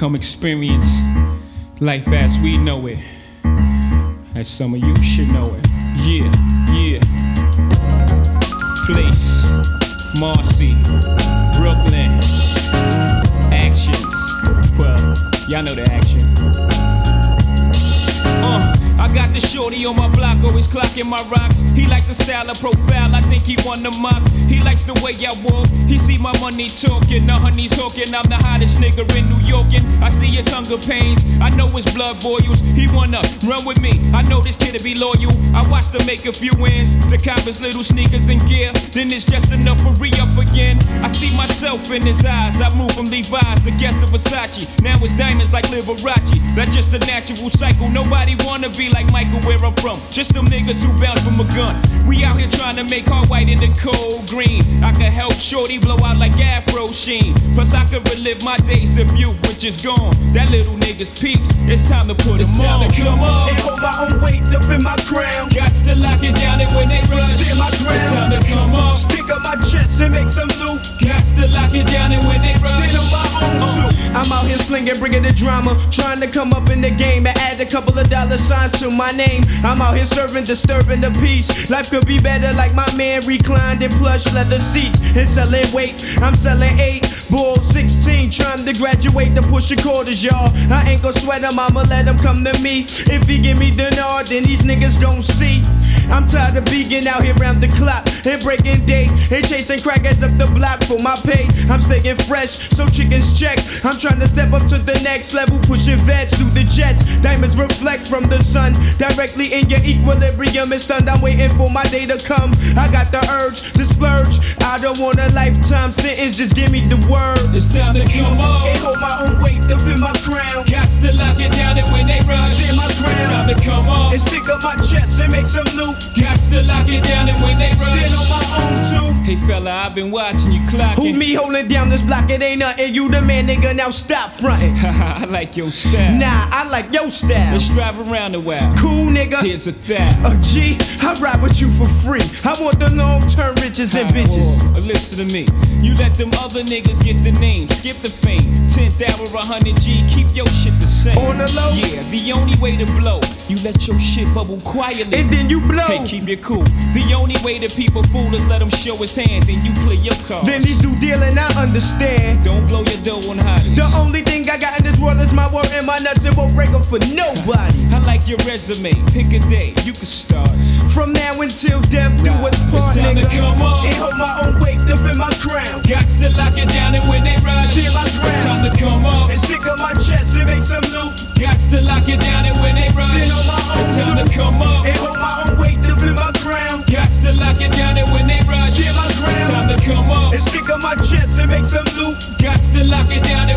Come experience life as we know it. As some of you should know it. Yeah, yeah. Place, Marcy, Brooklyn. Actions. Well, y'all know the actions. Got the shorty on my block, always clocking my rocks. He likes the style of profile, I think he won the mock. He likes the way I walk, he see my money talking. The honey's talking, I'm the hottest nigga in New York. And I see his hunger pains, I know his blood boils. He wanna run with me, I know this kid'll be loyal. I watched him make a few wins to cop his little sneakers and gear. Then it's just enough for re up again. I see myself in his eyes, I move from Levi's, the guest of Versace. Now it's diamonds like Liberace, that's just a natural cycle. Nobody wanna be like Michael where I'm from. Just them niggas who bounce from a gun. We out here trying to make our white in the cold green. I could help Shorty blow out like Afro Sheen. Plus I could relive my days of youth, which is gone. That little nigga's peeps. It's time to put it's time to come on. And hold my own weight up in my crown. Got to lock it down and when they rush, Steer my ground. It's time to come on. Stick up my chest and make some loot. Got to lock it down and when slinging, bringing the drama, trying to come up in the game and add a couple of dollar signs to my name. I'm out here serving, disturbing the peace. Life could be better, like my man reclined in plush leather seats and selling weight. I'm selling eight, bull 16, trying to graduate to push quarters, y'all. I ain't gon' sweat him, I'ma let him come to me. If he give me the nod, then these niggas gon' see. I'm tired of being out here round the clock and breaking day and chasing crackers up the block for my pay. I'm staying fresh, so chickens check. I'm trying to step up to the next level, pushing vets through the jets. Diamonds reflect from the sun directly in your equilibrium. It's stunned. I'm waiting for my day to come. I got the urge to splurge. I don't want a lifetime sentence, just give me the word. It's time to come on. Stick up my chest and make some loot. Got to lock it down and when they run, Stand on my. Hey fella, I've been watching you Who clocking. me holding down this block? It ain't nothing. You the man, nigga. Now stop fronting. I like your style. Nah, I like your style. Let's drive around a while. Cool nigga. Here's a thou. Uh, a G, I ride with you for free. I want the long term riches and bitches. Oh, listen to me. You let them other niggas get the name, skip the fame. 10th hour, 100 G, keep your shit the same. On the low? Yeah, the only way to blow, you let your shit bubble quietly. And then you blow. Hey, keep it cool. The only way the people fool is let him show his hand, then you play your cards. Then he do dealing, I understand. Don't blow your dough on hotties. The only thing I got in this world is my word and my nuts, and won't break 'em for nobody. I like your resume. Pick a day, you can start. From now until death do what's it's part, nigga. come on. And hold my own weight up in my crown. Got to lock it down, and when they rush, Steal my it's ground. time to come on. And stick up my chest and make some loot. Got to lock it down, and when they rush, Stand on my Got to lock it down,